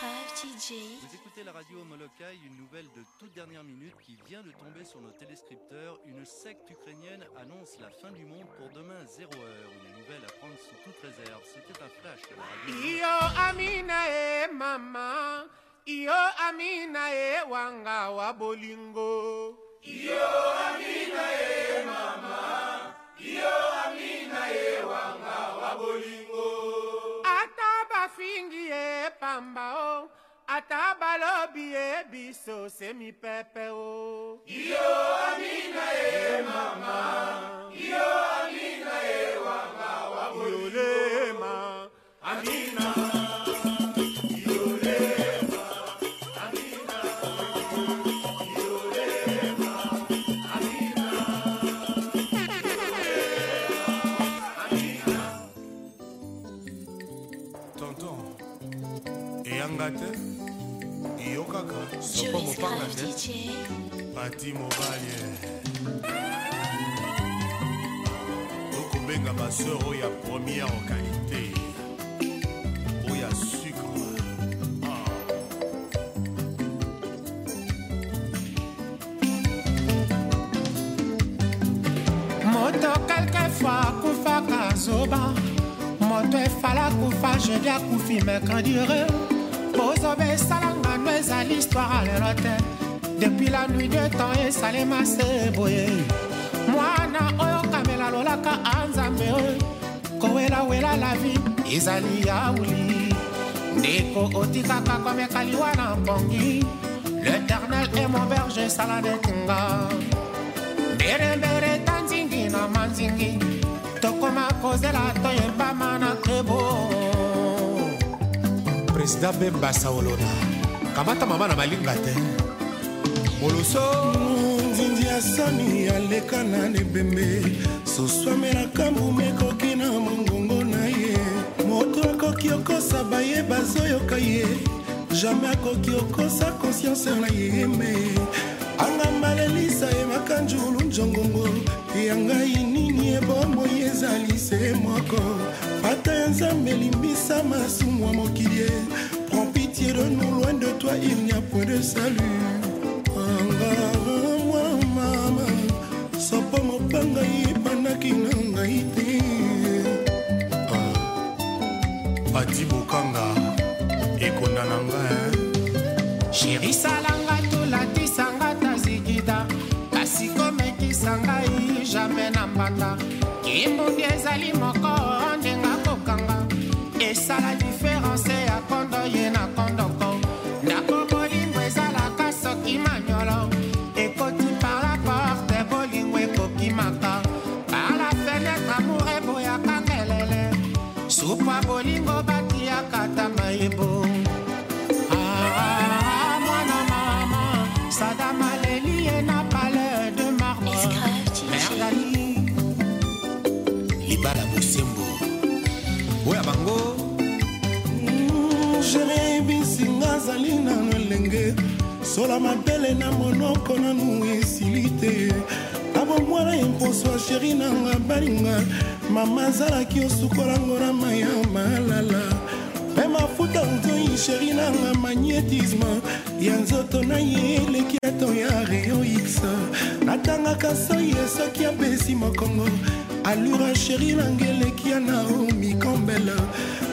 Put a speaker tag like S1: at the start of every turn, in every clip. S1: Vous écoutez la radio Molokai, une nouvelle de toute dernière minute qui vient de tomber sur nos téléscripteurs. Une secte ukrainienne annonce la fin du monde pour demain 0h. Une nouvelle à prendre sous toute réserve. C'était un flash de la radio. Yo amina
S2: e mama, yo amina e wanga bolingo. amina e mama, amina Ata pamba o oh. ata balobi ye biso semi pepe o oh. yo amina ye mama
S3: yo amina ye wanga wa boyolema amina
S2: kolela te yo kaka soko mopanga te pati mobali okobenga baseur oyo ya première qualité oyo ya sucre ah. moto kalkefois akufaka zoba moto efala kufa jedi akufi mekandire bozobesala ngano eza l'histoire lelo te depuis la nuit de temps esalema se boye mwana oyo kamela lolaka anzambe oyo kowelawela la vie ezali yauli ndeko otikaka komeka liwa na mpongi l'éternel est mon berge esaladekinga mberembere eta nzingi na manzingi tokoma kozela toyebama na kebo président bemba saolona kamata mama na malinga te moloso nzinzi ya sami aleka na libembe suswamelaka mbuma ekoki na mongongo na ye moto akoki okosa baye bazoyoka ye jamai akoki okosa konsiance na ye me angambalelisa yemaka njulu njongongo yangai nini ebomoi ezali se moko nzambe limbisa masumu ya mokili ye prend pitié de nous loin de toi il n'y a point de salut anga mwana mama sopo mopanga ebandaki na ngai te ati ah, bokanga ekonda na ngai sherisalanga tolatisanga tazikita kasi komekisa ngai jamai na mbanda kimbundi ezali moko ezala diference ya kondo ye na kondoko ndako bolingo ezalaka soki manyolo ekoti par la porte bolingo ekokimaka par la fenetre amour eboyaka kelele supa bolingo batiaka ta mayebo sola mabele na monoko nanu esili te nabomwana ya mposo ya sheri nanga balinga mama azalaki osukolango na mai ya malala mpe mafuta ntoi sheri nanga magnétisme ya nzoto na ye eleki ato ya reo x natangaka soye soki apesi mokongo alura sheri nanga eleki ya naomi kombela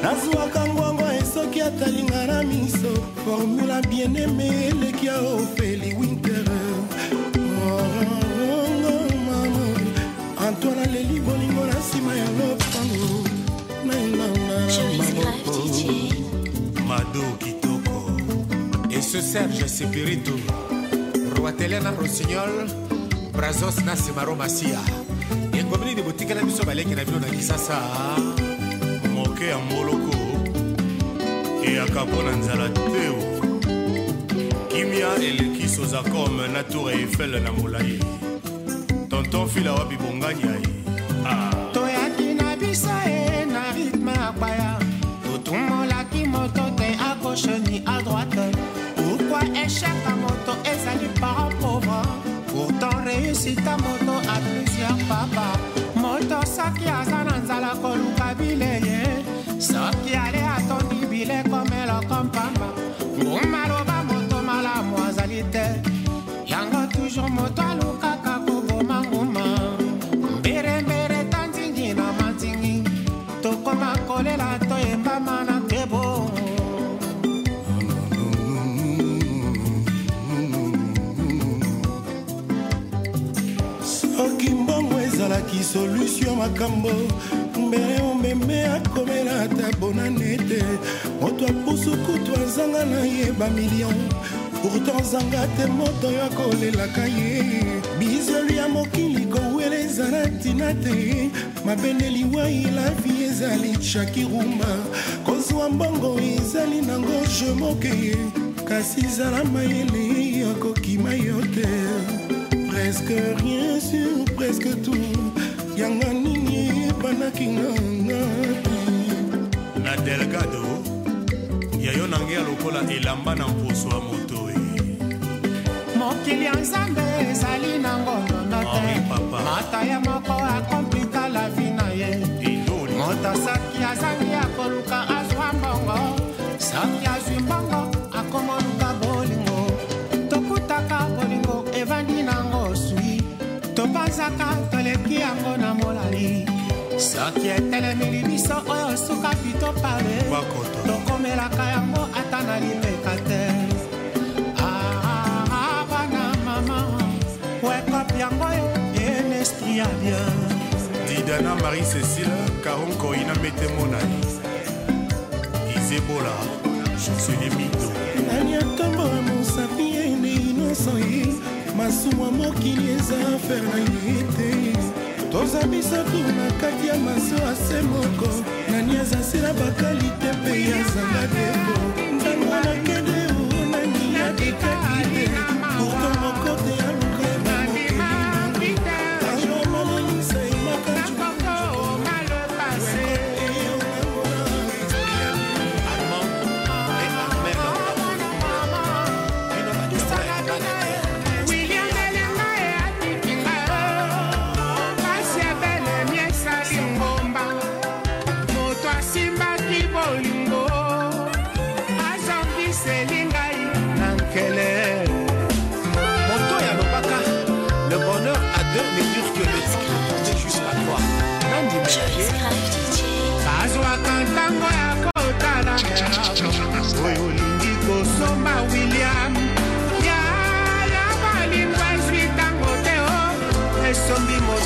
S2: nazwaka ngongo soki atalinga na miso formula bieneme eleki ya ofeli winter oh, oh, oh, antoine aleli bolingo na nsima ya lopango mado kitoko et ce serge sepiritu roateler na rosignol brazos na simaro masia engomini de botikala biso baleki na bino na kisasa moke ya moloko eyaka mpo na nzala teo kimia eleki sozacom na tour eiffel na molai tonton fila wapi bongani aye ah. toyaki na biso e na rythme akwaya totumolaki moto te a gauche ni a droite pourkua échec a moto ezali parent pauvre pourtant réussite a moto a plusieurs papa moto soki aza na nzala koluka bileye soki ale aton bileko meloko mpamba nguma loba moto malamu azali te yango toujours moto alukaka koboma nguma mberembere tanzingi na manzingi tokoma kolela toyembama na kebo soki mbongo ezalaki solutio makambo mbele meme akomela ata bonane te moto apusukutu azanga na ye bamilio pourtant zanga te moto oyo akolelaka ye bizoli ya mokili kowela ezala ntina te mabende liwai lavi ezali shakiruma kozwa mbongo ezali nango je moke kasi zala mayele akokima yo te presque rien sur presque tout yanga nini ozwaki ngangapi
S1: na delgado yayo
S2: na ngai ya lokola elamba na mposo ya moto e mokili ya nzambe ezali na ngonono te mata ye moko akomplika la vi na ye moto soki azangi akoluka azwa mbongo soki azwi soki etelemeli biso oyo suka pito pale tokomelaka yango ata na limeka te bana mama wekop yango yo bien esprit ya bien didana marie cécile caron corina metemonani izebola chansonnier mito aniakambo mosapi ene inoso ye masuwa mokili eza afere na ye te toza misato na kati ya maso ase moko nani azasila bakalite mpe yazanga debo ntango nakei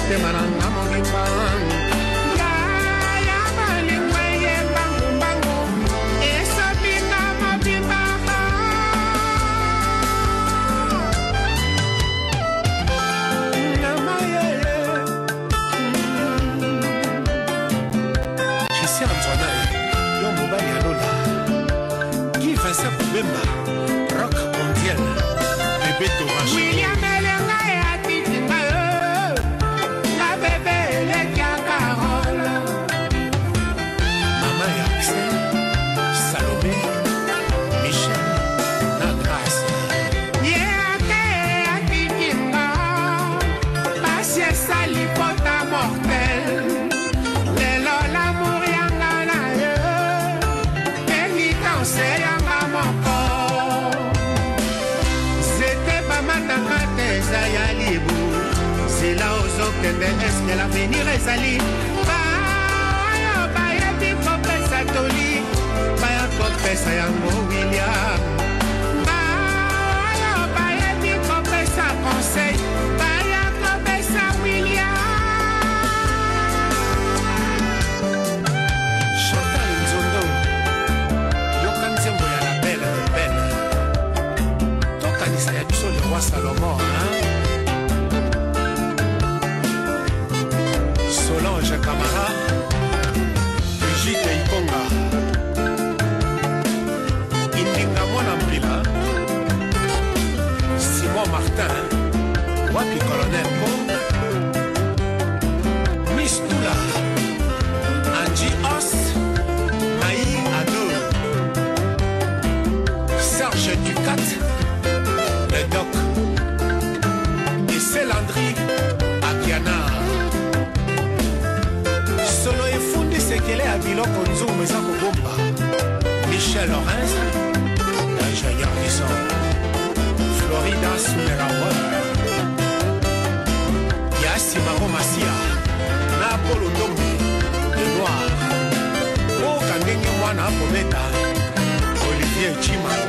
S2: te manan de l'avenir ezali baoyo bayebi kopesa toli baya kopesa yango william baoyo bayebi kopesa conseil baya kopesa william chantal nzondo yoka nzembo ya la bele rebele tokanisa ya biso le roi salomon hein? Georges Camara, Brigitte Iponga, Indinga Mwana Simon Martin, Wapi Colonel. ebele ya biloko nzungu eza kobomba michel lorens ingénieur bison florida sumerawa yasi maro masia na polo ndombi lenoir oka ndenge mwana akometa olivier cimano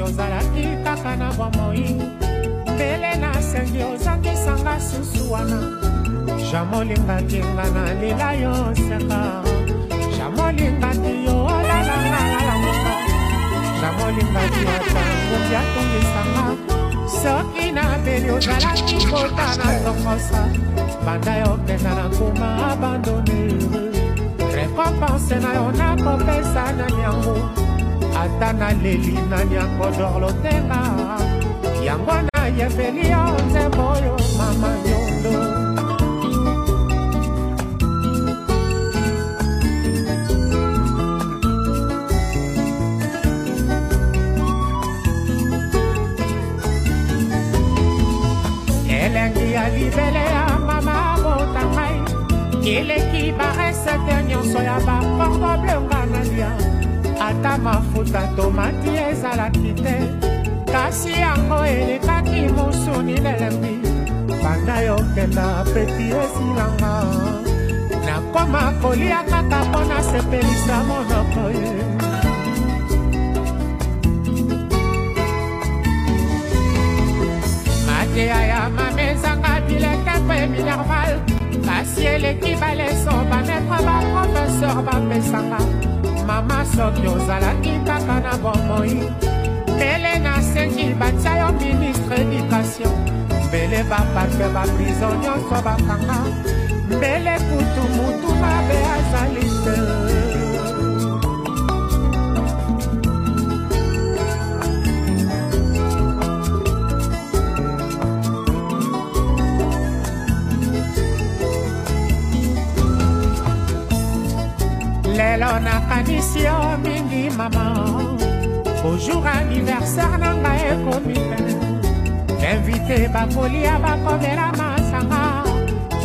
S2: soki ozalaki kaka na bomoi mbele nasengi ozangisanga susu wana jamolingaki nga na lela yo seka jamolingaki yo olalangaalamoka jamolingaki ata ngungi atungisanga soki nabeli ozalaki kota na tongosa banda yokenda na nkuma abandone rekompanse na yo nakopesa na yango ata naleli nani akodor yango nzembo oyo mama nyondo elengi ya libele ya mama botangai eleki baresete nyonso ya ata mafuta tomati ezalaki te kasi yango elekaki mosuni lelembi banda yokenda peti esilanga nakoma kolia kaka mpo nasepelisa monoko ye mateya ya mame ezanga bileke mpe minerval kasi eleki baleso bametre baprofeser bapesanga mama soki ozalaki kaka na bomoi mbele nasengi batia yo ministre edikation mbele bapatre baprizo nyonso bakanga mbele kutu mutu mabe azali te lelo nakanisi yo mingi mama ojour aniversaire na ngai ekomi bainvite bakolia bakomela masanga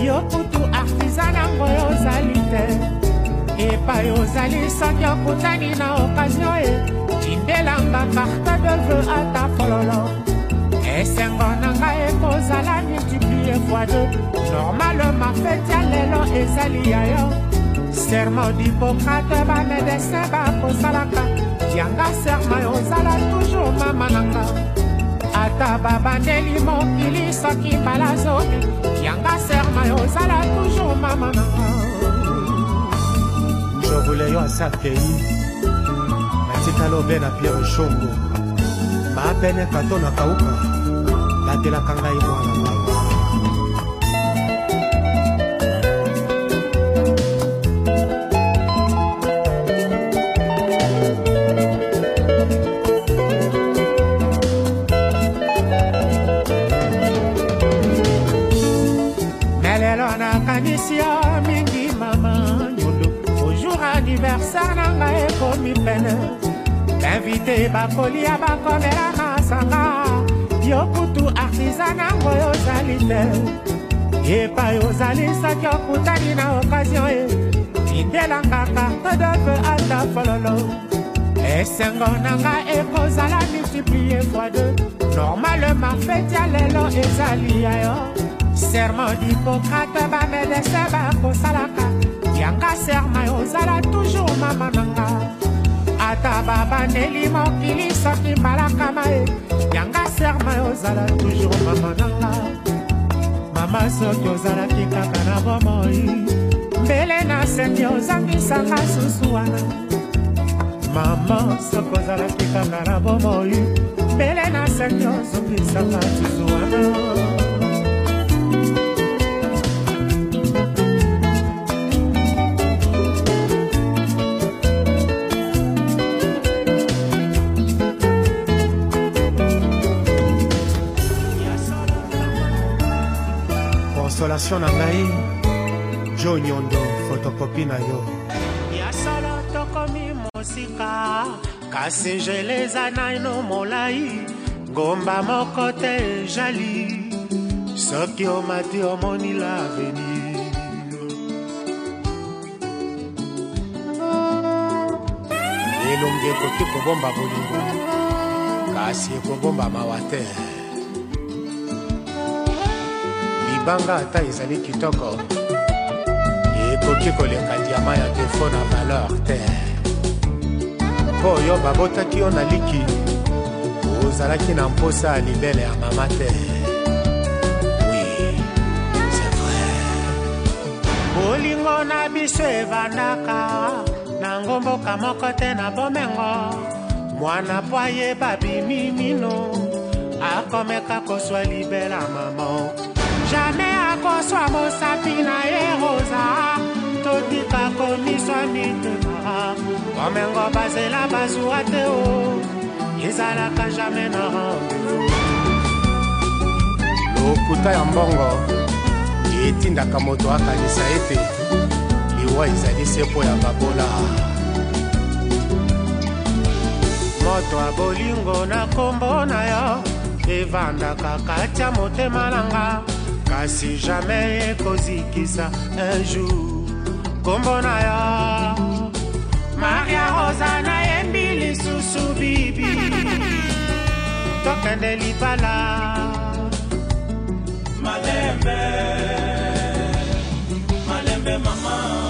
S2: yo kutu artiza nango yo ozali te epai ozali soki okutani na okasio e tindelanga carte de veu ata fololo esengo na ngai ekozala multiplie fois deux normalema feti ya lelo ezali ya yo serma diboka te bamedecin bakosalaka tianga serma ozala toujour mama nanga ata babandeli mokili soki mbala zote tianga serma ozala toujour mama nanga jobule yo asa pei matikala obe na pierre shongo maapene pato na kauka latelaka ngai mwana basalite bakolia bakomela na sanga yo kutu artiza nango yozali te epai ozalisaki okutani na okazio e tindelanga carte deve ata fololo esengo nanga ekozala multiplie fois de normalement feti ya lelo ezali ya yo sermo dipokrate bamedese bakosalaka yanga serma ozala toujours mama nanga ata babandeli mokili soki mbalakama ye yanga serma ozala toujours mama nanga mama soki ozalaki kaka na bomoi mbele na sembi ozangisanga susu wana mama soki ozalaki kaka na bomoi mbele na sembi ozongisanga susu wana création na ngai jo nyondo fotokopi na yo ya solo tokomi mosika kasi nzela eza naino molai ngomba moko te ezali soki omati omoni lavenir elongi ekoki kobomba bolingo kasi ekobomba mawa te libanga ata ezali kitoko ekoki koleka diama ya defo na valeur te mpo oyo babotaki yo na liki ozalaki na mposa ya libele ya mama te bolingo na biso evandaka na ngomboka moko te na bomengo mwana po ayeba bimi mino akomeka kozwa libela mama jamai akoswa bosapi na ye roza totika komiswa mitema komengo bazela bazwa te o ezalaka jamai na rendez-vous lokuta ya mbongo etindaka moto akanisa ete liwa ezali sepo ya babola moto ya bolingo na nkombo na yo evandaka katya motema na nga kasi jamai ekozikisa un jour nkombo na yo maria rosa nayembi lisusu bibi tokende libala
S3: malembe malembe mama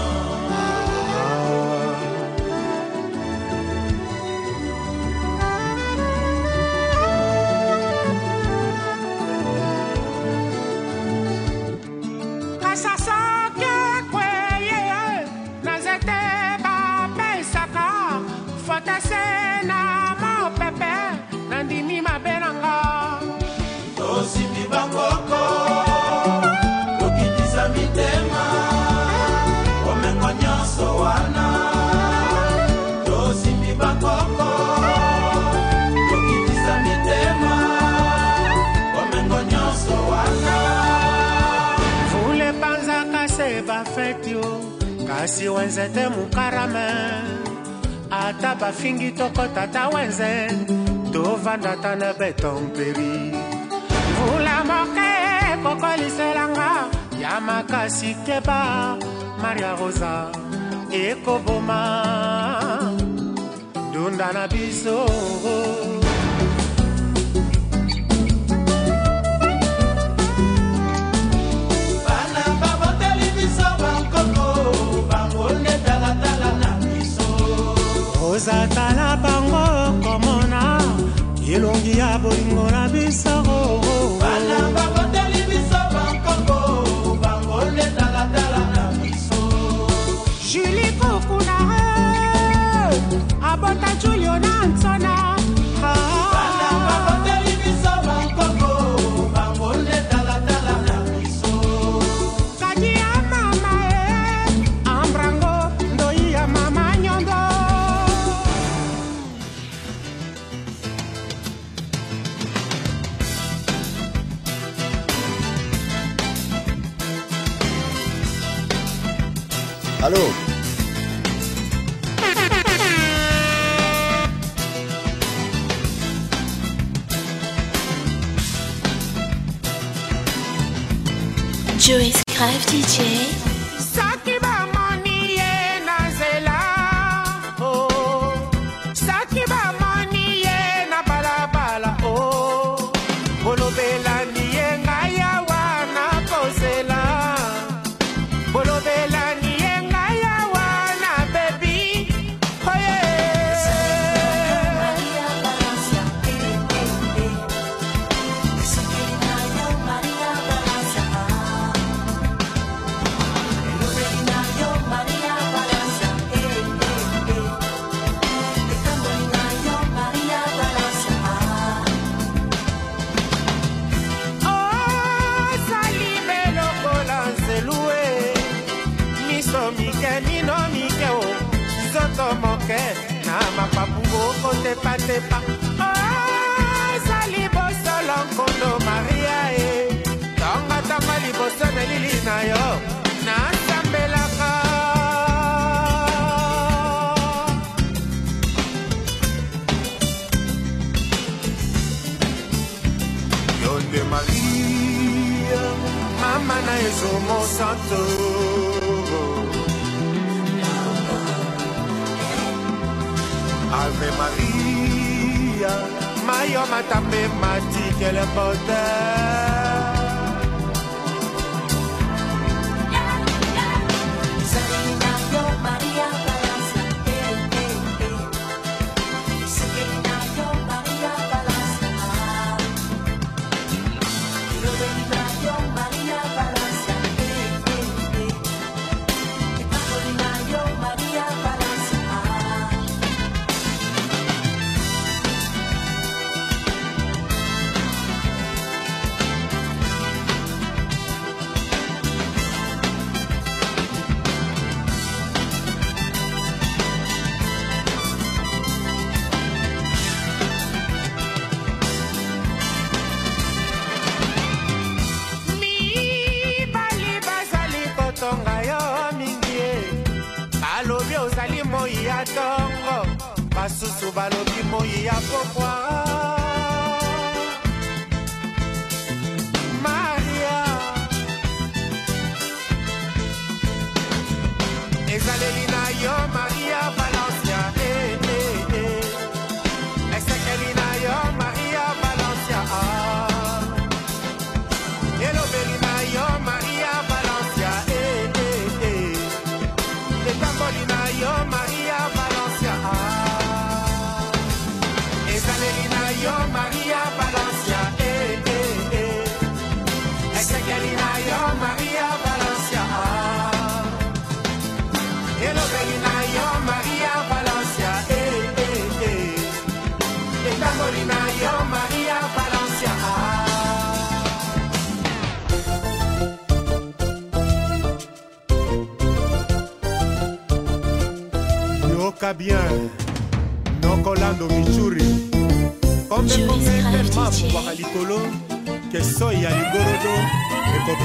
S2: kasi wenze te mokarame ata bafingi tokɔta ta wenze tovanda ta na betomperi mvula moke ekokoliselanga ya makasi keba maria rosa ekoboma dunda na biso kozatala bango komona elongi ya bolingo na biso oh, oh, oh. banaba koteli biso bankoko bango nde talatala na biso juli kokuna abota julio na ntona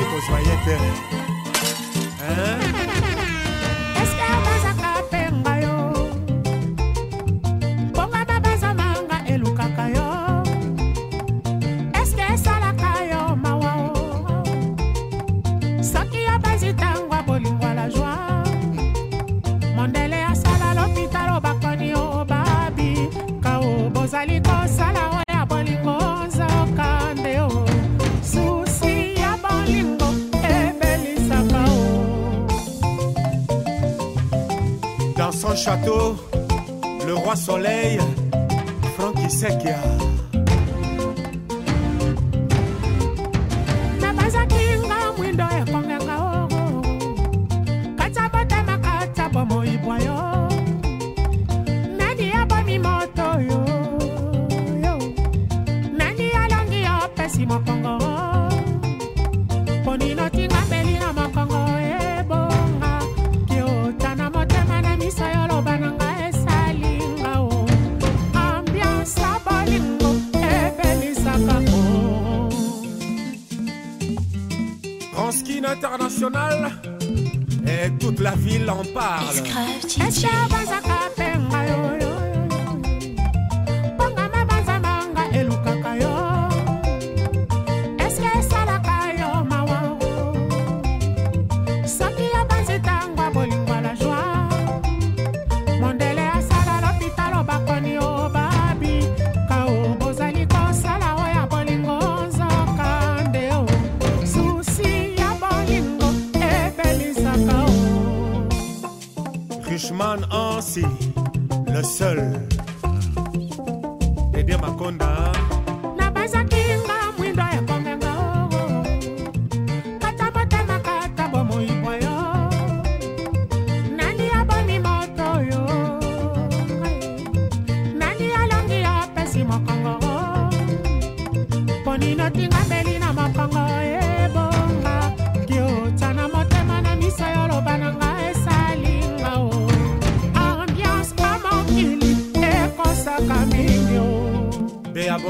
S2: kozwa ye te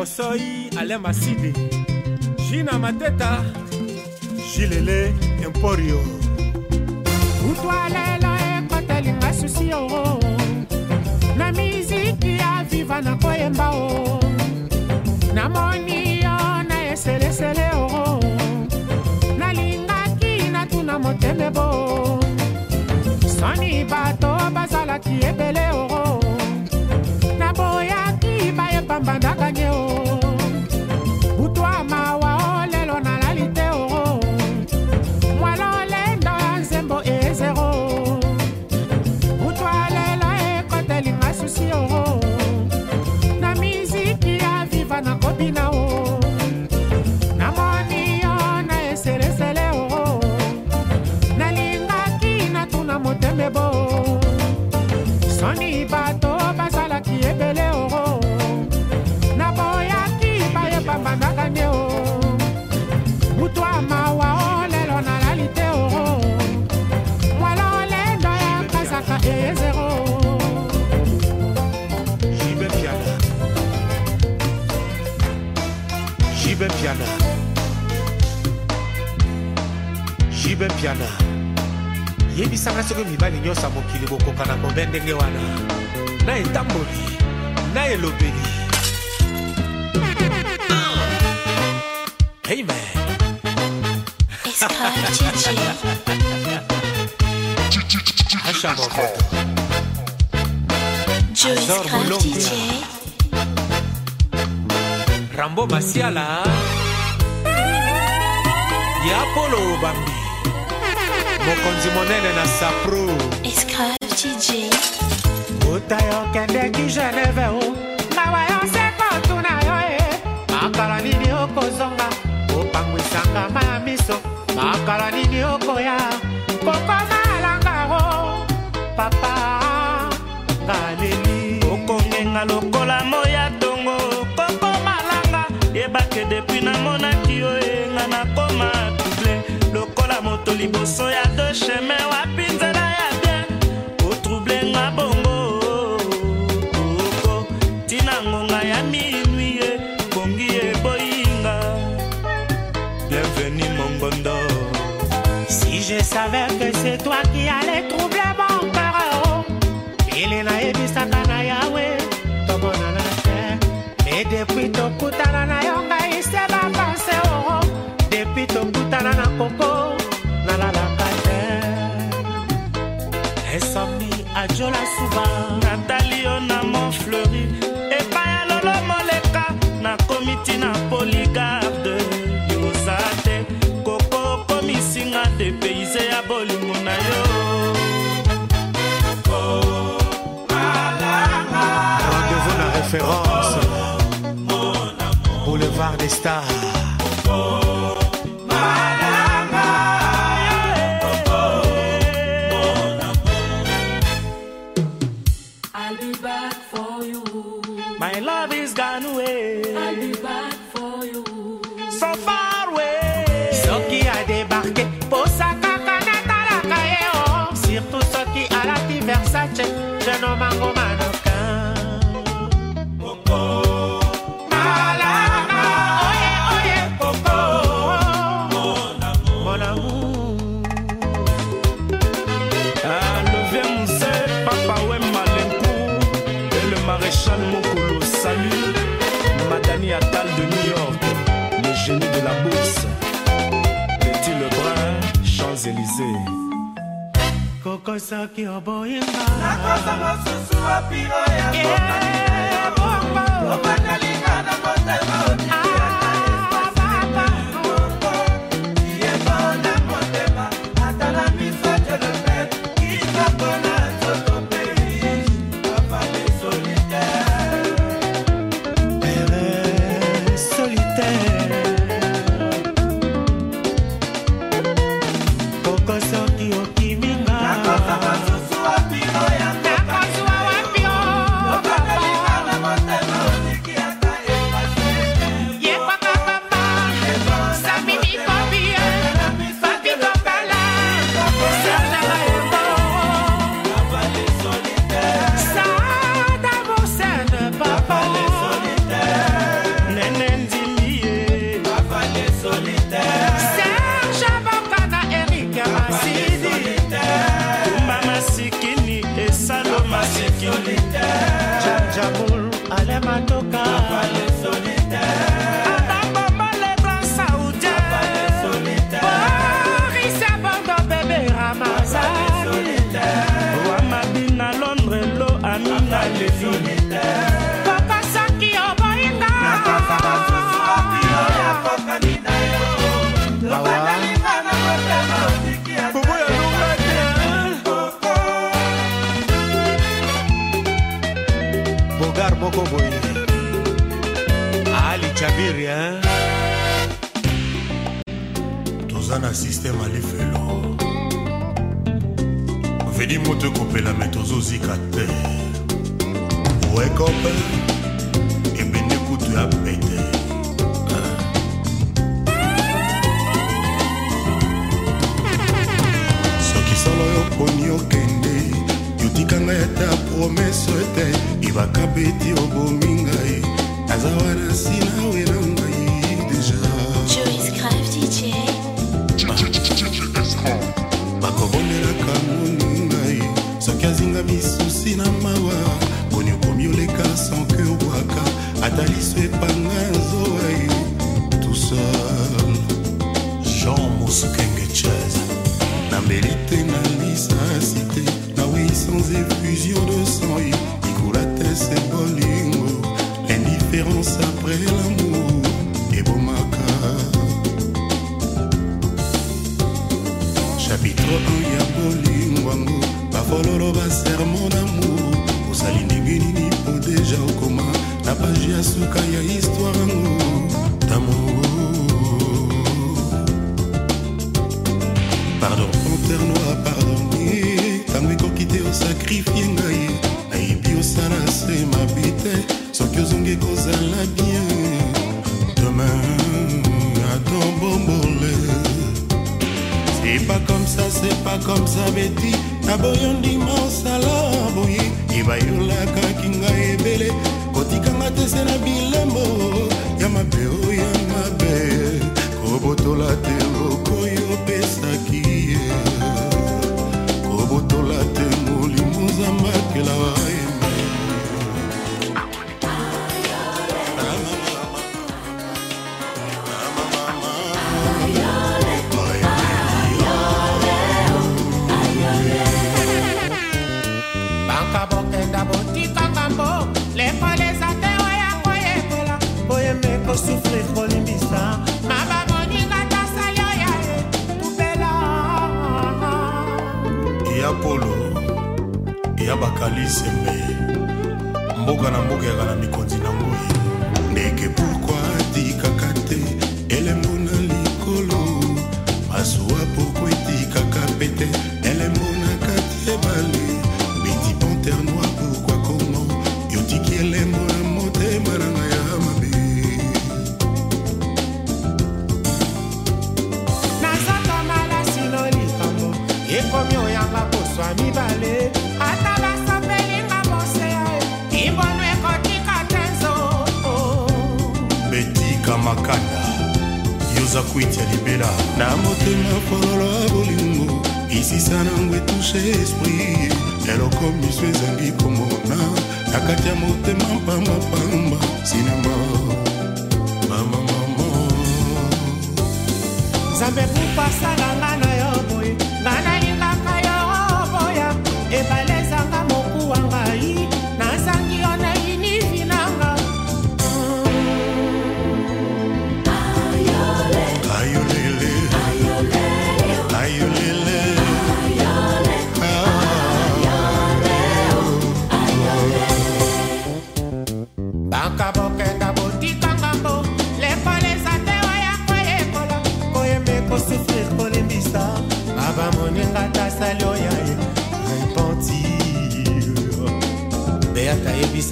S2: osoi alema sidi jina mateta jilele emporio kutwalela ekotelinga susi o na miziki ya viva na koyemba o namoni yo na eselesele o nalingaki natuna moteme bo soni bato bazalaki ebele o naboyaki bayebambandaka kopiana yebisanga soki mibali nyonso ya mokili bokoka na kobe ndenge wana na etamboli na elobeli amen Azor Boulombia Rambo Masiala Ya Apollo Bambi mokonzi monene na sapro uta yokendeki geneve o mawa yo sekotu na yo e makala nini okozonga kopangwisanga ma ya miso makala nini okoya kokomalanga o papa ngaleli okongenga lokola moya tongo kokomalanga yebake depui namonaki yo e nga nakoma tuple lokola moto liboso sheme wapi nzela ya bien otrublenga bongo oko ntina ngonga ya minui ye bongi eboyinga bienvenu mongondo si je savais que c'est toi qui allais trouver ajola suba natalio na mont fleuri epai ya moleka nakomi ntina poligarde yoza te koko okomisinga depeize ya bolingo na yo oh, Référence oh, Boulevard des Stars okosaki oboyenganakosa mosusu wapi oya bomba eh, obandalinga na motema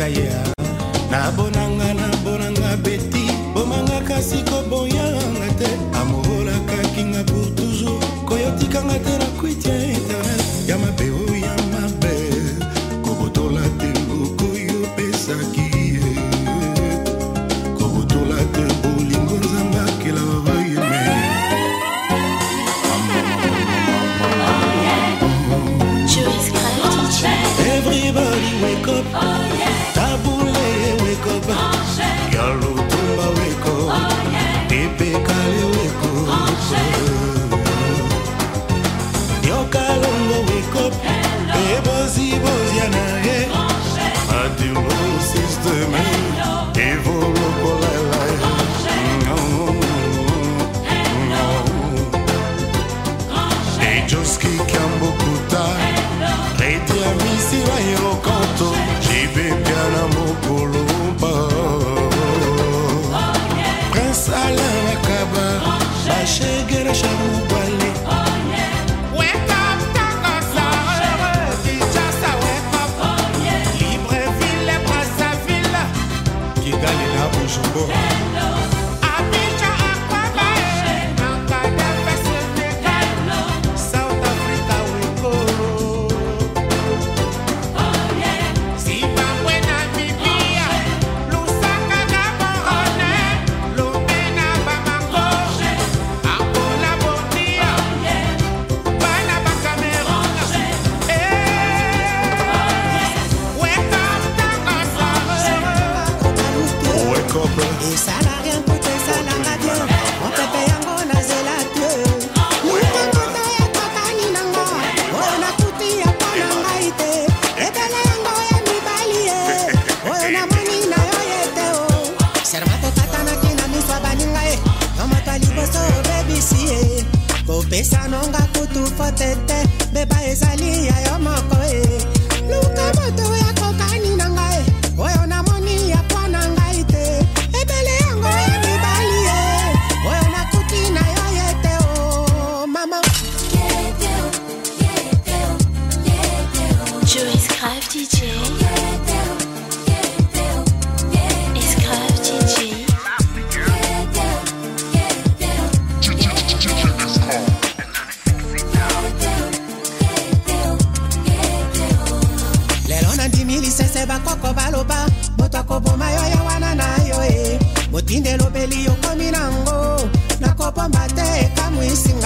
S2: yeah. we see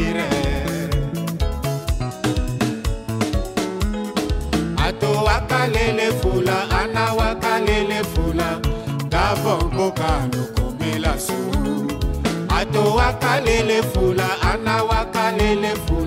S2: ire ato wakalele fula ana wakalele fula gavon koka lokomela su ato wakalele fula ana wakalele fula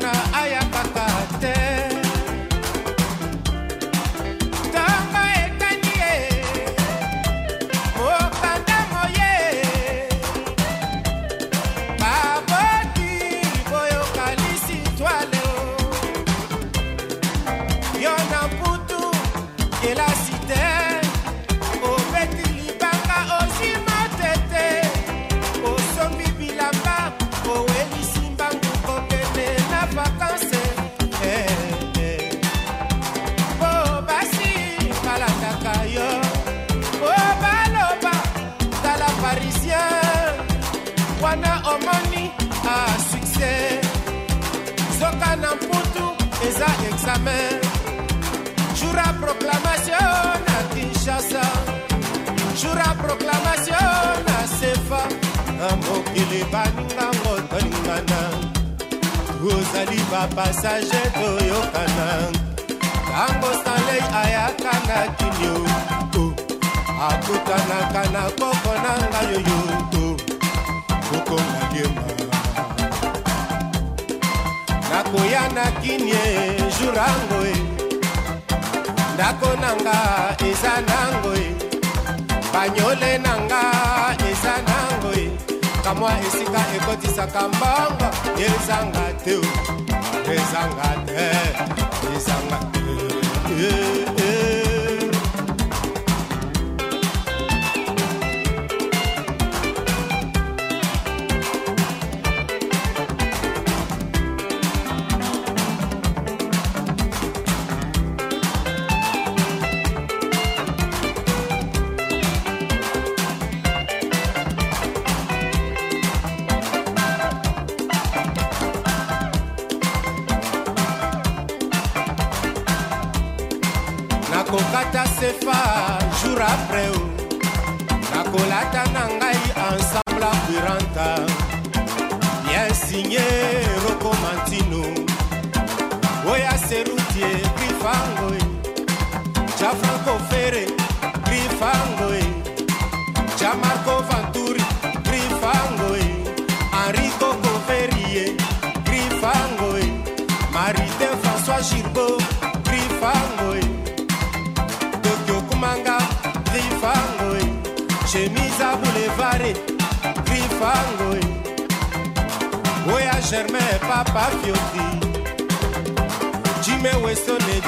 S2: not.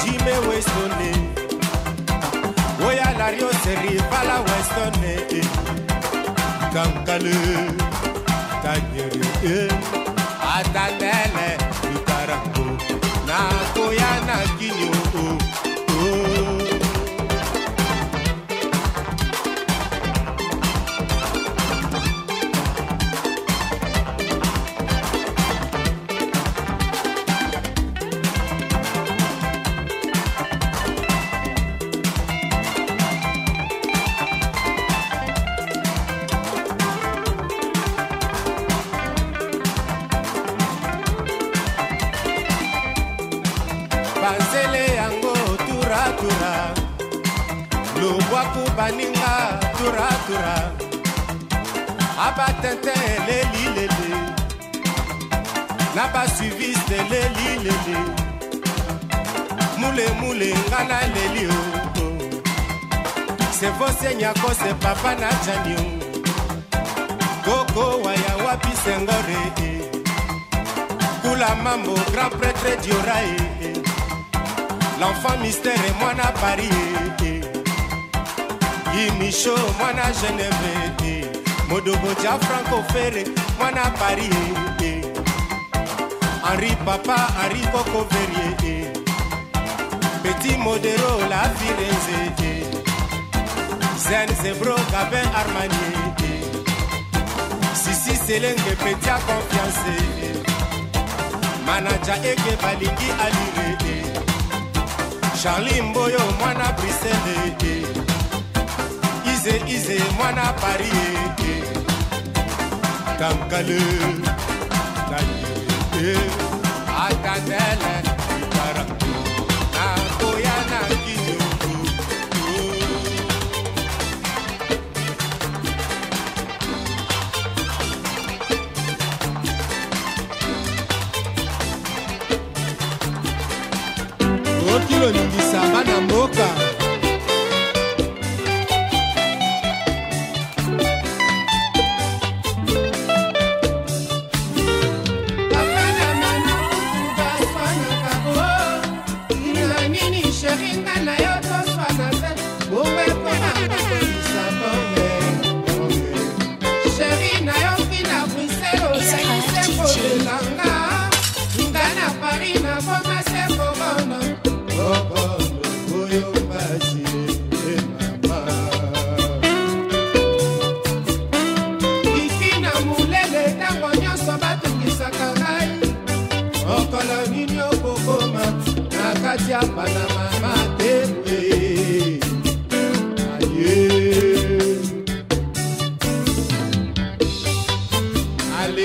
S2: jime westone oya lari oseri bala westone kankale. parie imisho mwana geneve eh. modoboja franco fere mwana parie henri papa henri koko verie eh. petit modero la firenze eh. zen zebro gabin armanie sisi selenge a confiance manaja ege balingi alire charli mboyo mwana brisele e eh. ize ize mwana paris e eh. kamkale kanye e eh. atandele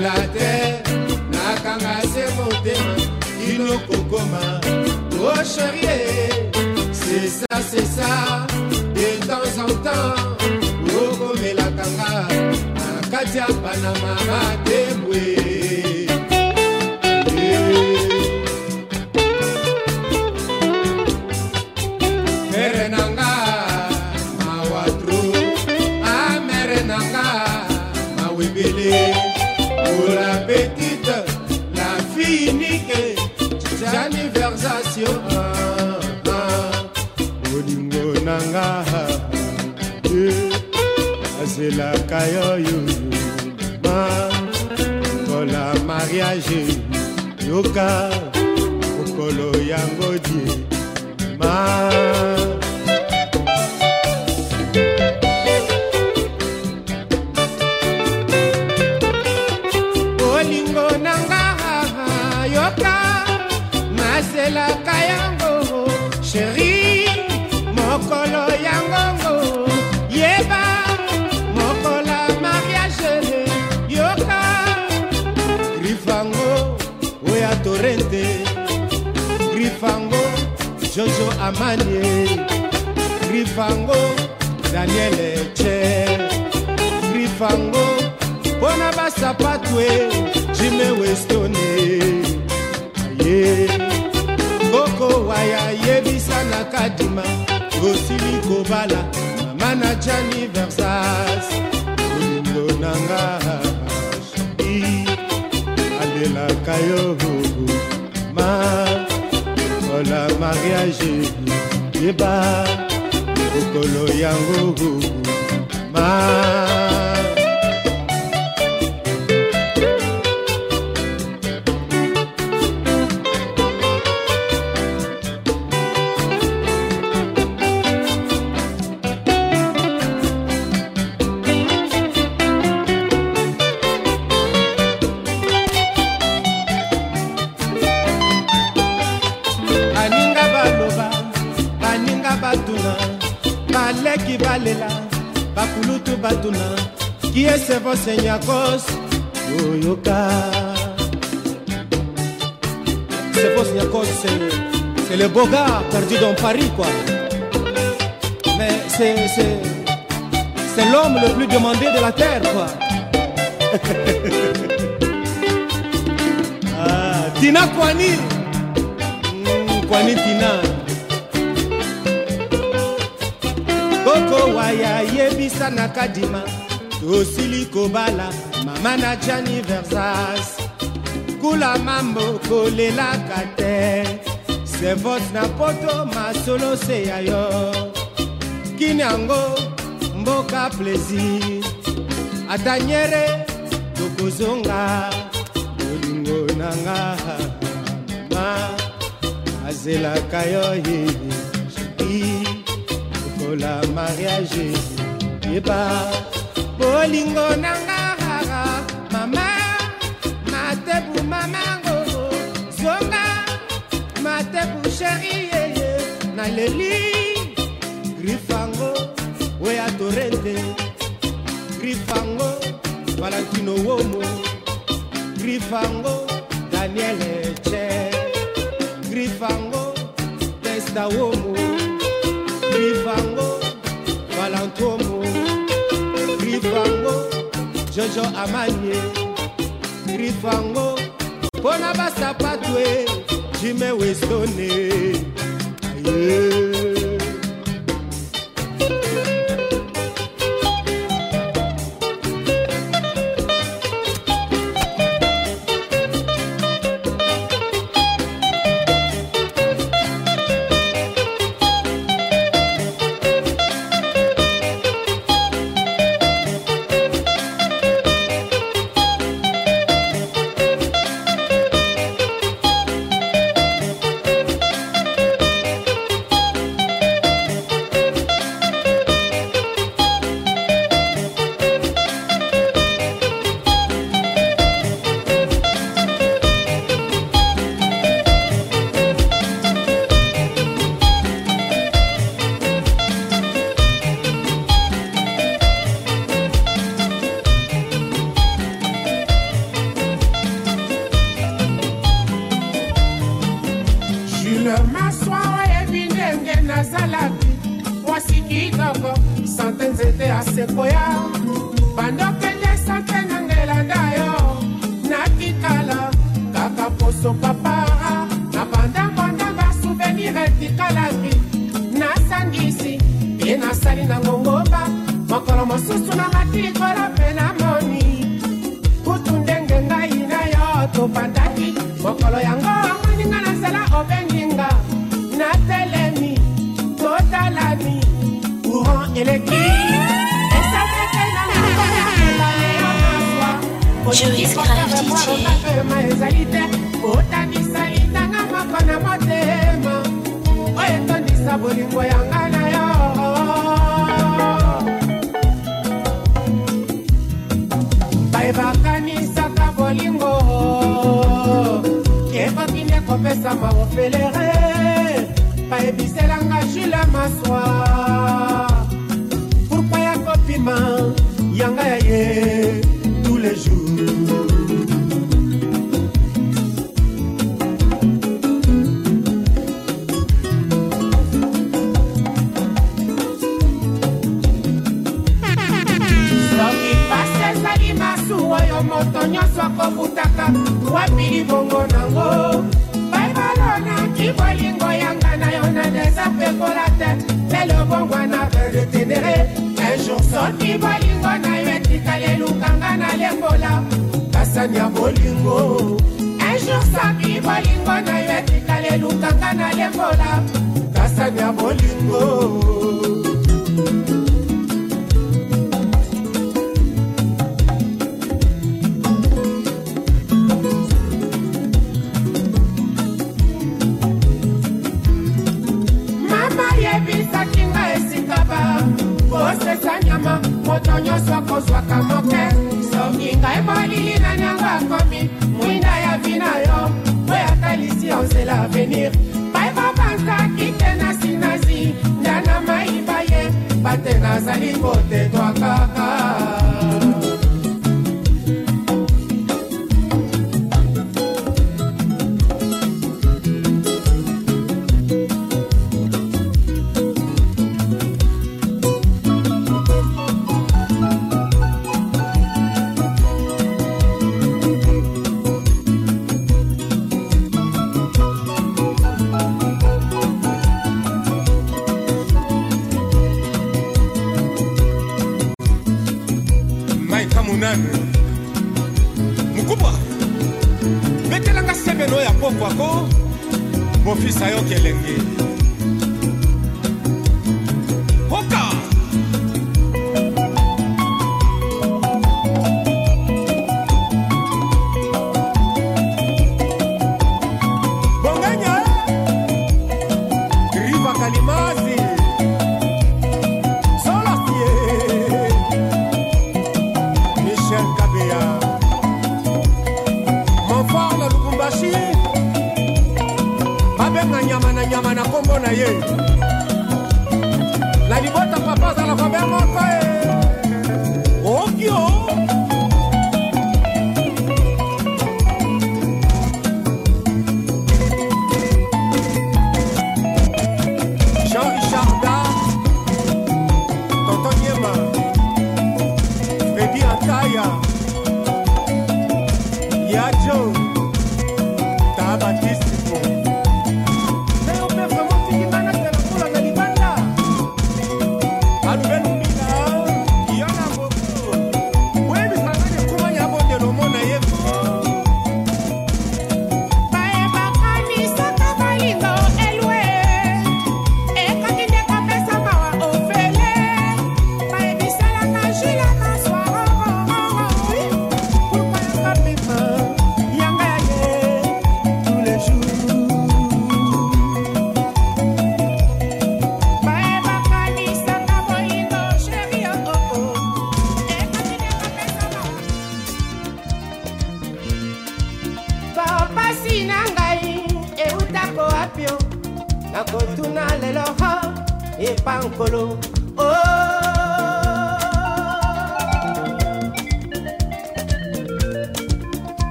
S2: kopela te nakanga se motema kino kokoma o oh, sherie c'est ça c'est ça de temps en temps okomelakanga oh, na kati ya panamamate nazelaka yo yuma lokola mariage yoka mokolo yango die ma amanie grifango daniele che grifango mpona basapato e jime westone aye kokowa ya yebisa na kadima osili kobala mama na jani versas olindo nanga shadi alelaka yo ma lokola mariage yeba ekolo yango mama sevosenya kos yoyoka sevosenya yoka. c'est le beau gars perdu dans Paris quoi mais c'est c'est
S1: c'est l'homme le plus demandé de la terre quoi ah, Tina Kwani
S2: mm, Kwani Tina koko waya yebisa na kadima osili kobala mama na jani versas kula mambo kolelaka te sevote na poto masolo se ya yo kini yango mboka plaisir ata nyere tokozonga bolingo na nga mama azelaka yo ye i lokola mariage yeba bolingo nanga haha mama matebu mamango zonga matebu sheri yeye naleli grifango oya torente grifango valentino womo grifango daniele che grifango testa womo grifango valentomo jojo amaye rifango mpo na basapato e jime westone aye yeah.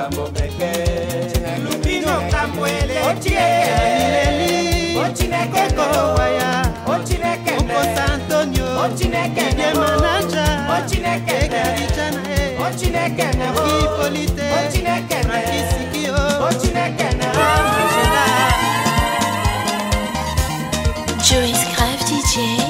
S3: makambo
S1: santonio manaja na
S3: Joyce Grave DJ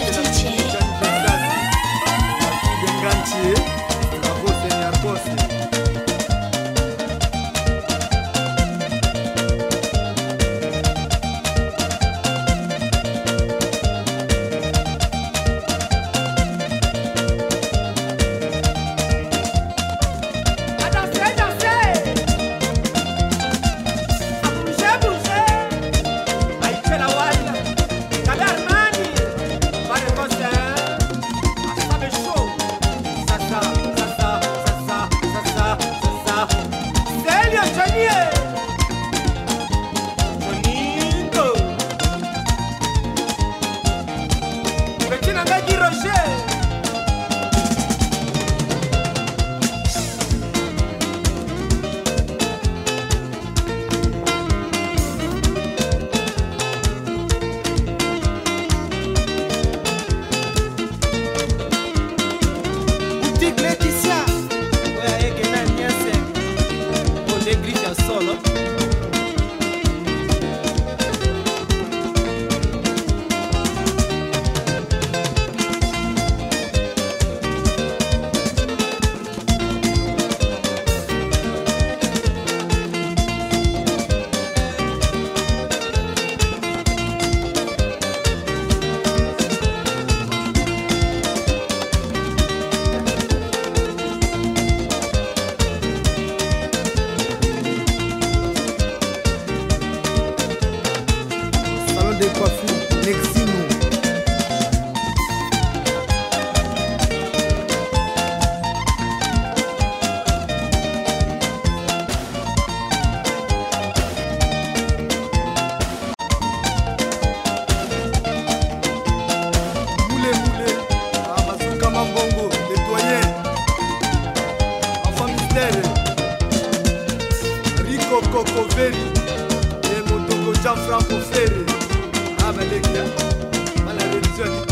S1: franco veri e motoko ja franco fere abalekia bala revision ya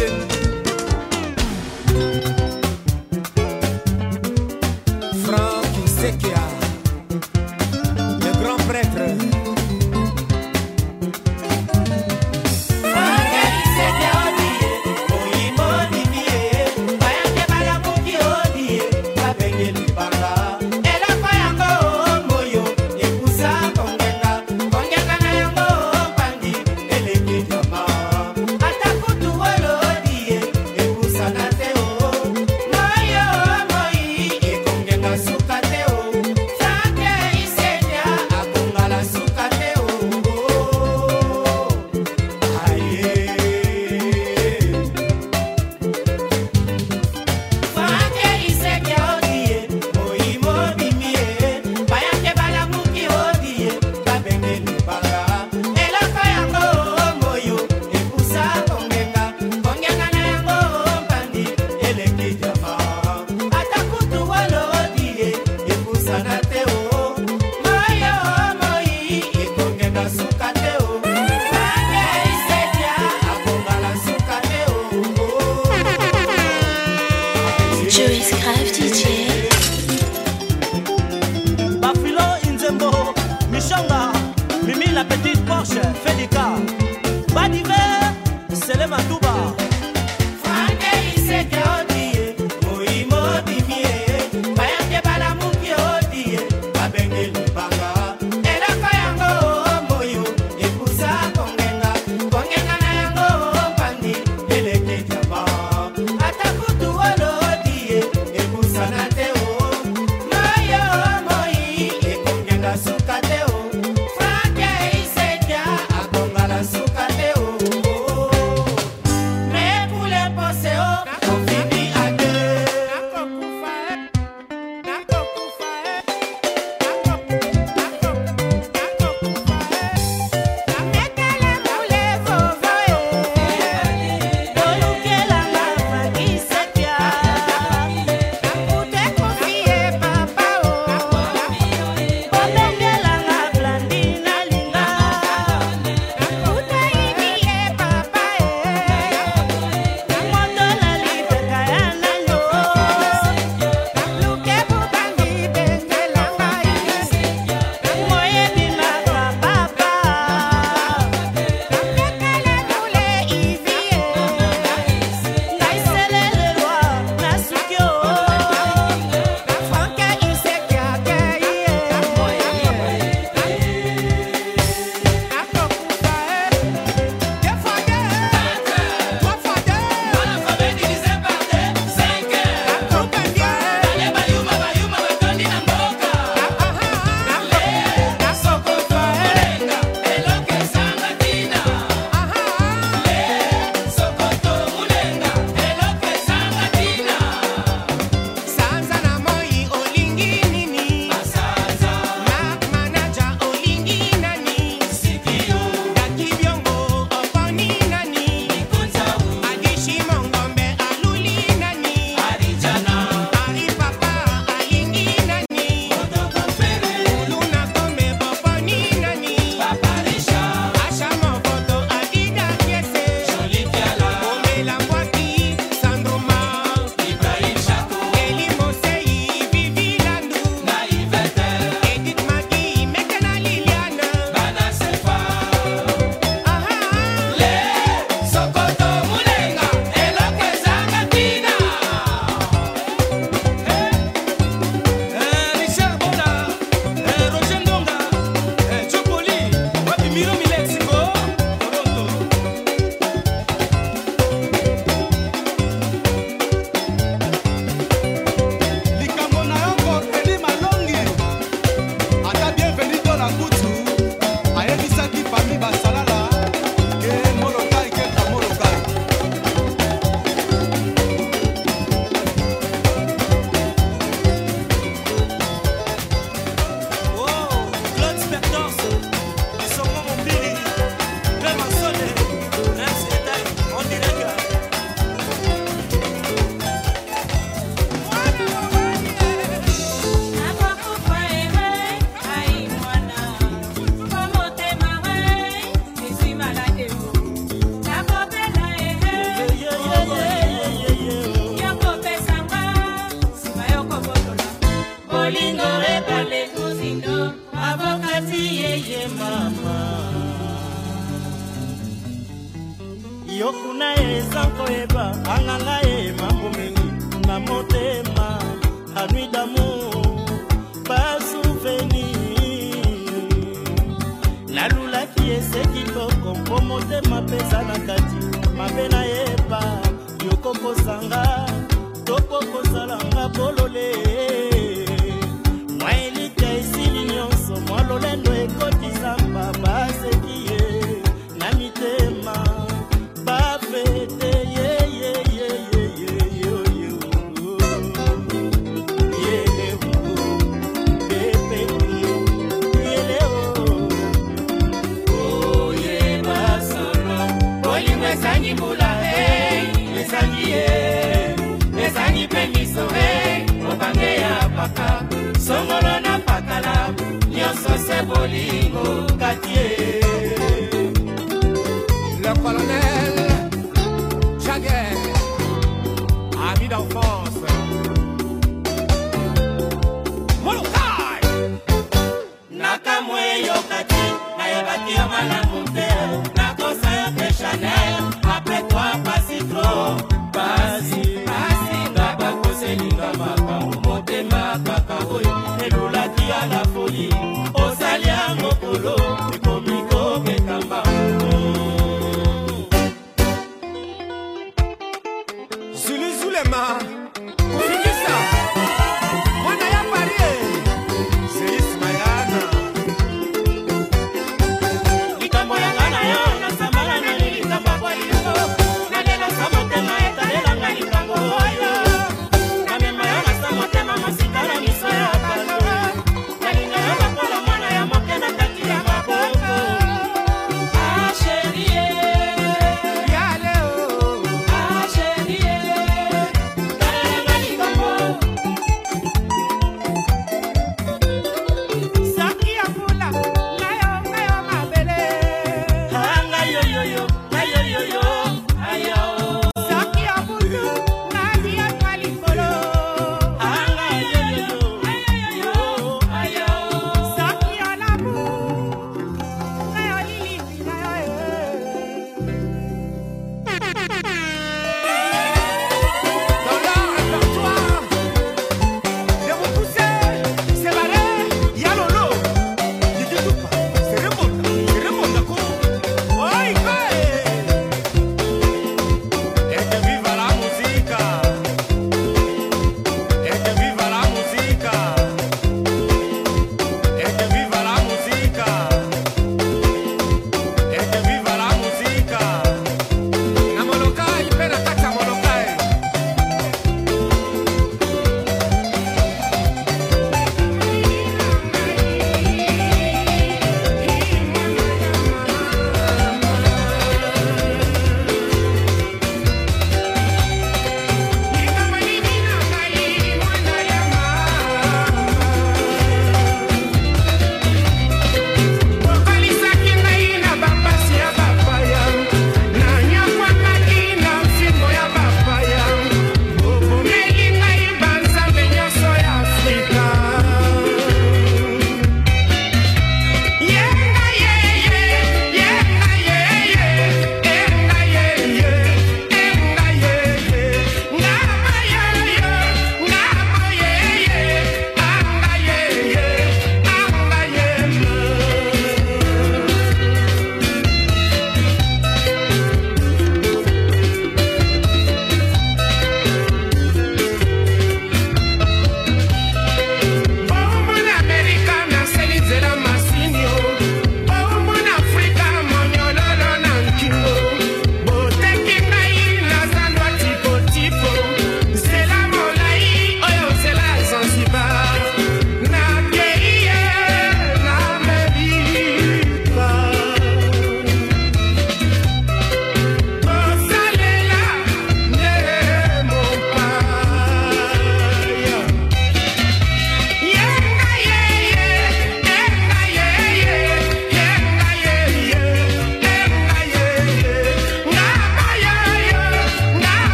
S2: bolingo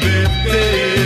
S2: birthday.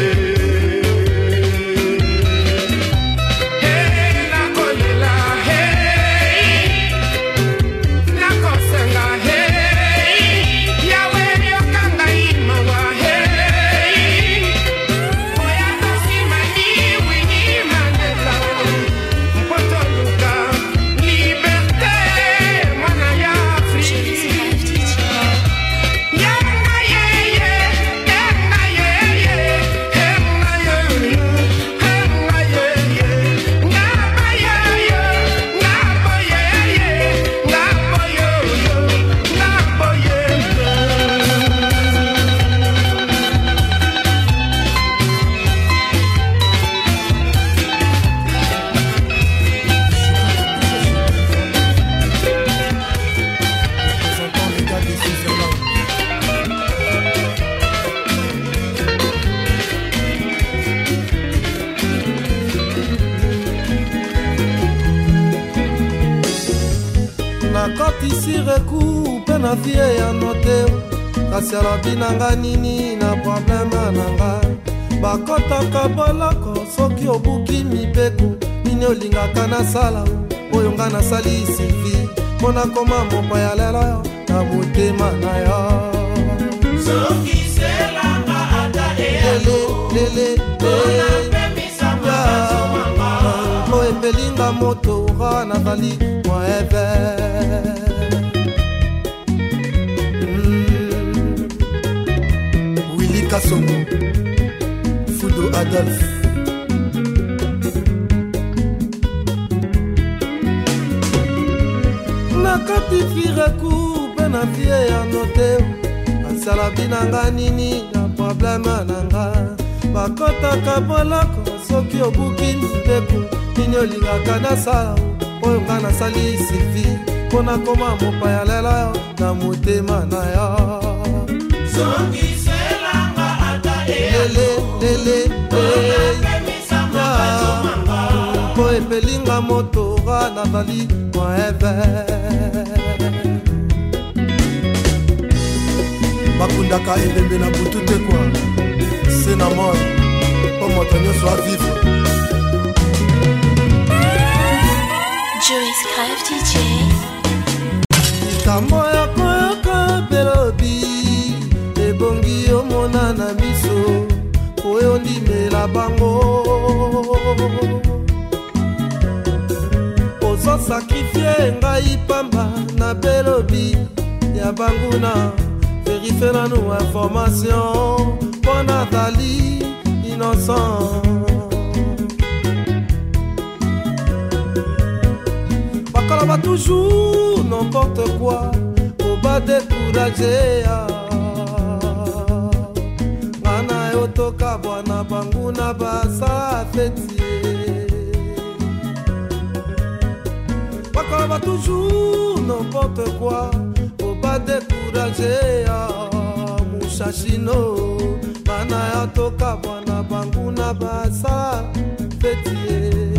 S1: nasala oyo nga nasali silvi mpo nakoma mopaya lelo yo na motema na yo sokiselanga ata eyalo ah, epelinga moto ra nazali moebe hmm. willy kasongo fudo adolphe difiraku mpe na vie ya note basala binanga nini na probleme na nga bakɔtaka molako soki obuki mpeku nini olingaka nasala oyo nga nasali sifi mpo nakoma mopaya lelo na motema na yo zongiselanga ata elele ah. mpo epelinga motora nazali moeve ebundaka elembe na butu te kwa se na mor mpo moto nyonso avivre kambo ya koyoka belobi ebongi omona na miso oyo ndimela bango ozosakrifie ngai pamba na belobi ya banguna la nouvelle information pour Nathalie innocent Bakala va toujours n'importe quoi au bas des ya Ngana otoka toka bwana banguna bassa basa feti Bakala va toujours n'importe quoi Ou ba dekouraje grazie ya musasino bana ya toka bwana banguna basala feti ye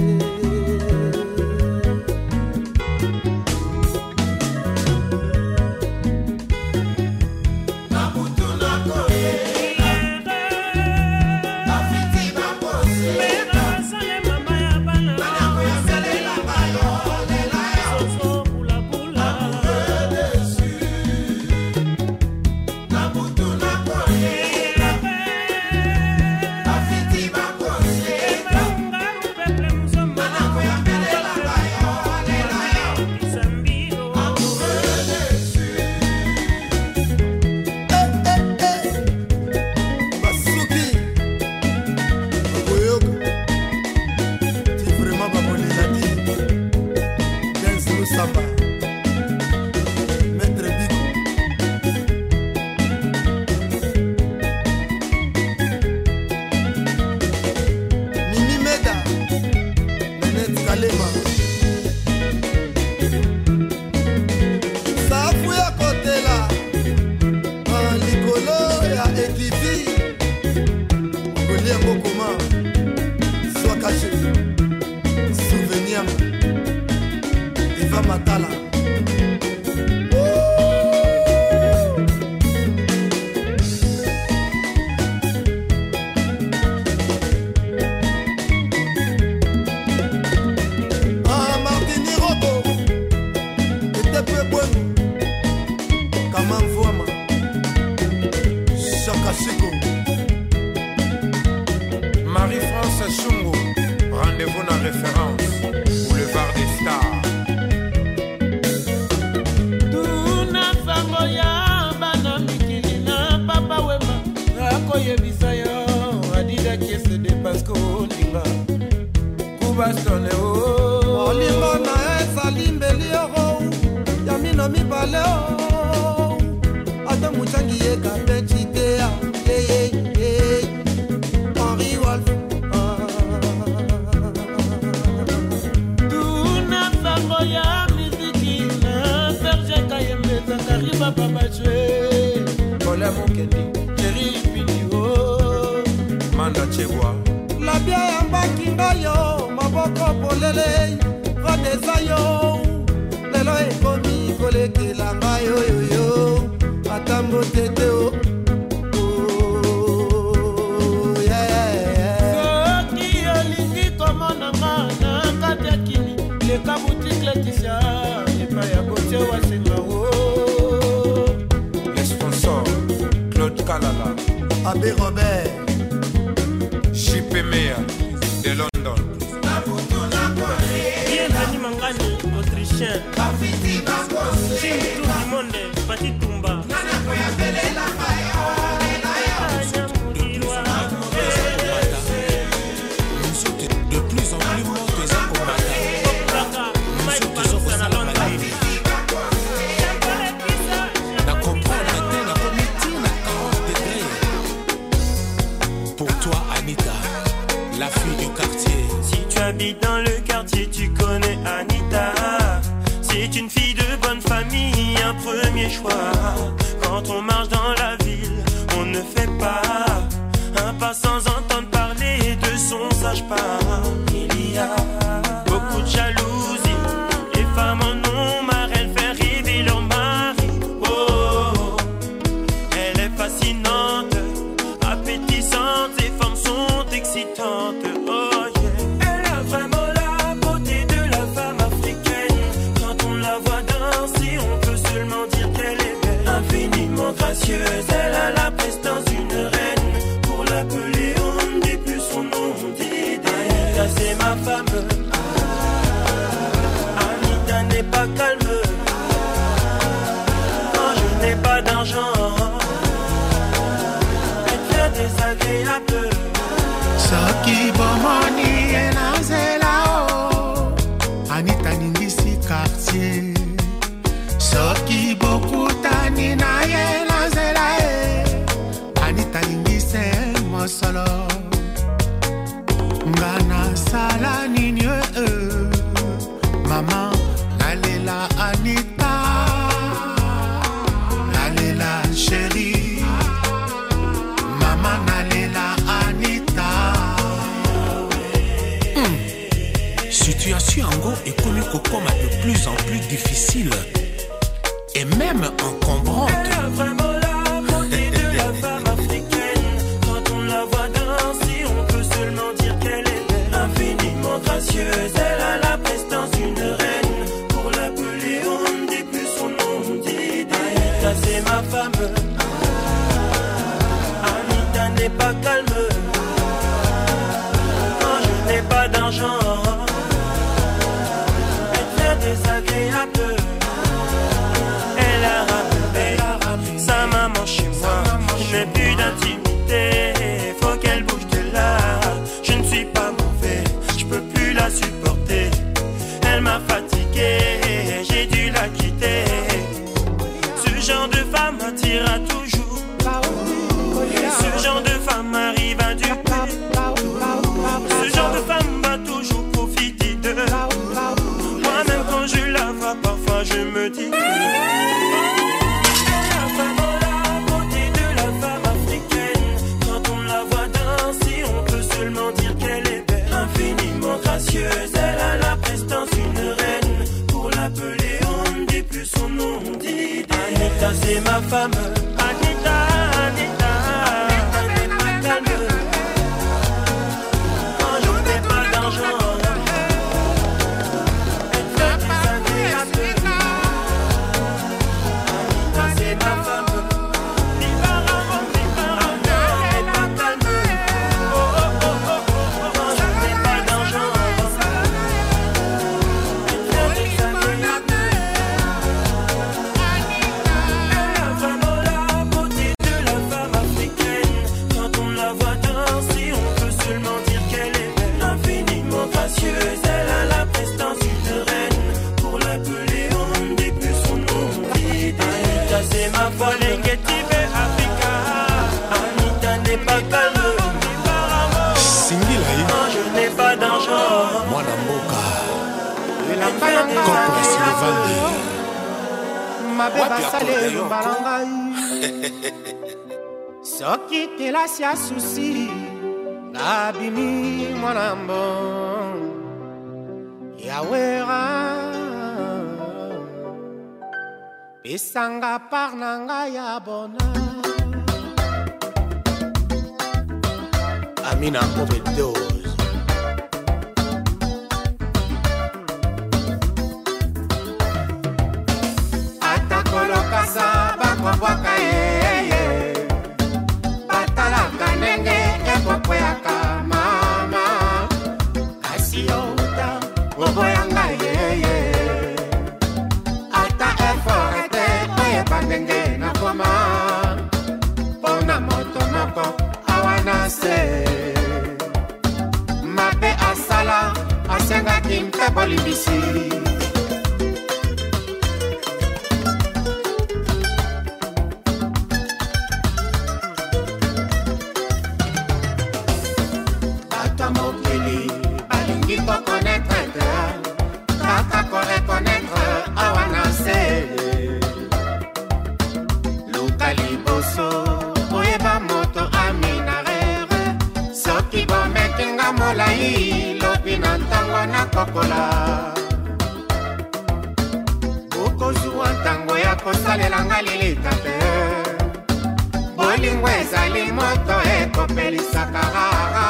S2: esika te bolingo ezali moto ekopelisaka rara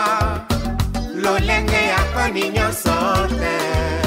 S2: lolenge yakoni nyonso te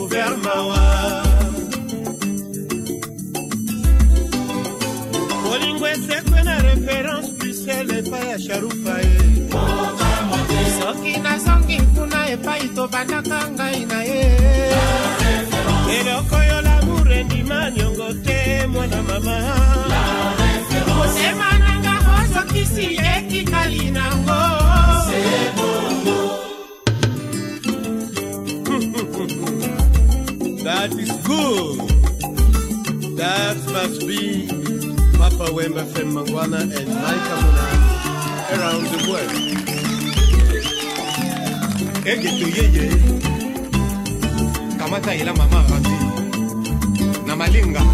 S2: ouvert mawa bolingo esekwe na reference pisele epai ya sharufa ye soki nazongi nkuna epai tobandaka ngai na ye eloko yo lamour endima niongo te mwana mama motema nanga ozokisi ekikali nango
S1: That is good. That must be Papa Wemba from Femangwana and Mike Muna around
S2: the world. Ege to yeye. Kamata ila mama rabi. Na malinga.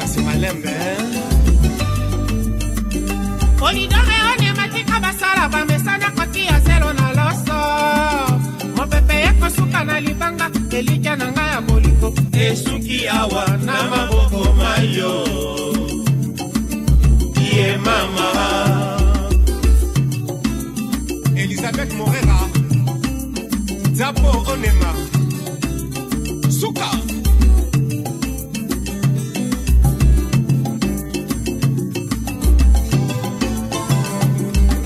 S2: Kasi malembe. Olidore one matika basala bamesana kati ya zero na loso. kosuka na libanga elikya na ngai ya koliko esuki awa na maboko mayo ye mama elizabeth morera zapo onema suka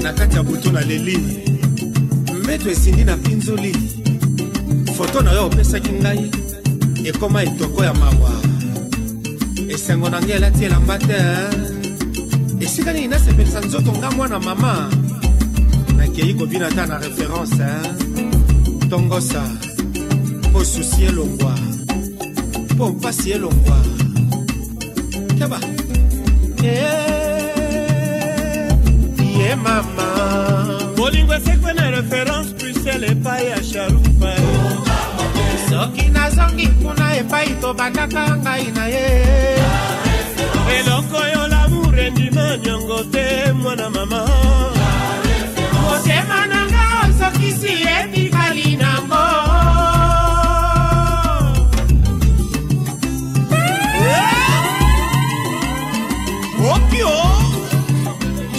S2: na kati ya butu na leli meto esindi na mpinzoli foto na yo opesaki ngai ekoma etoko ya mawa esengo na ngai elati elamba te eh. esika nini nasepelisa nzoto nga mwana mama nakei kobina ata na reference eh. tongosa mpo susi elongwa mpo mpasi elongwa keba eh, ye mama bolingo esekwe na reference brusel epai ya sharufa soki nazongi kuna epai tobandaka ngai na ye eloko yo lamour endima niongo te mwana mama motema na nga osokisi nango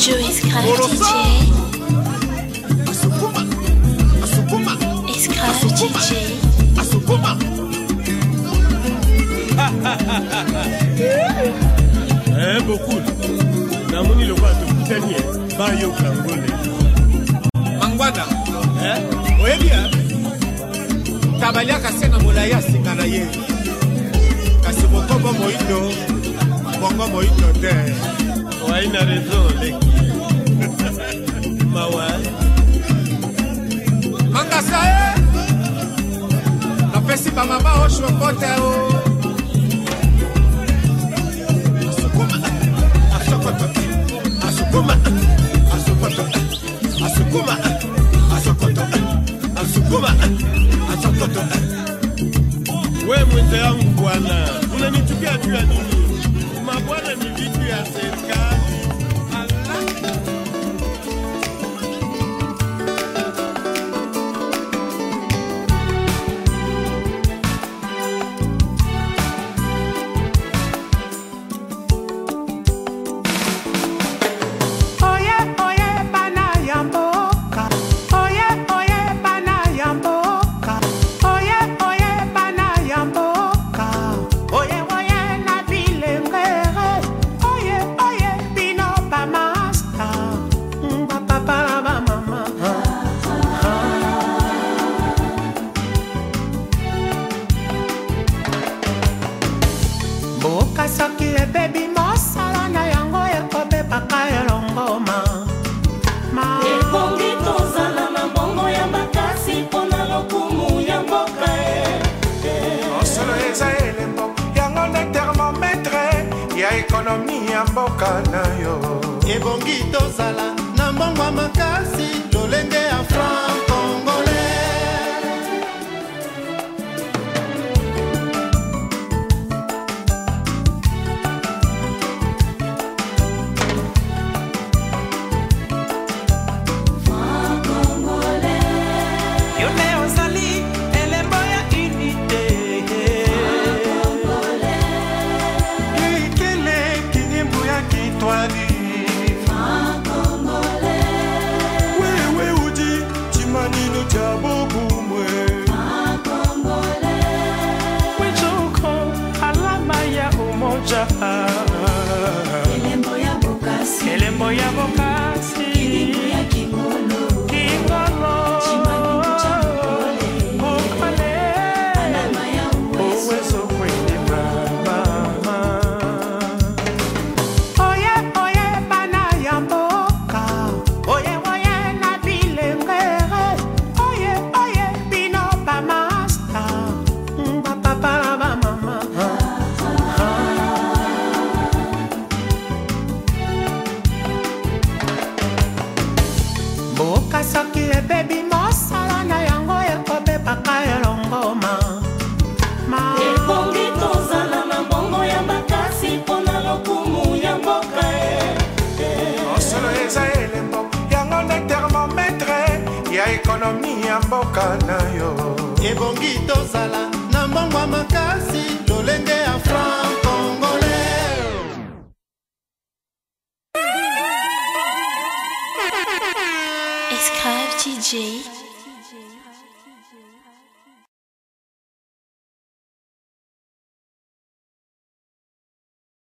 S3: Joey's DJ. Escrave DJ.
S2: très beaucoup namoni lokwa tokutani bayoka ngole mangwana oyebi tabaliaka se na molai asinga na ye kasi mokombo moindo bongo moindo te oai na raison oleki mawa mangasa e napesi bamama oshopote o oh. asukuma asukoto asukuma asokoto asukuma We bwana, juu ya nini? Mabwana ni vitu ya serikali.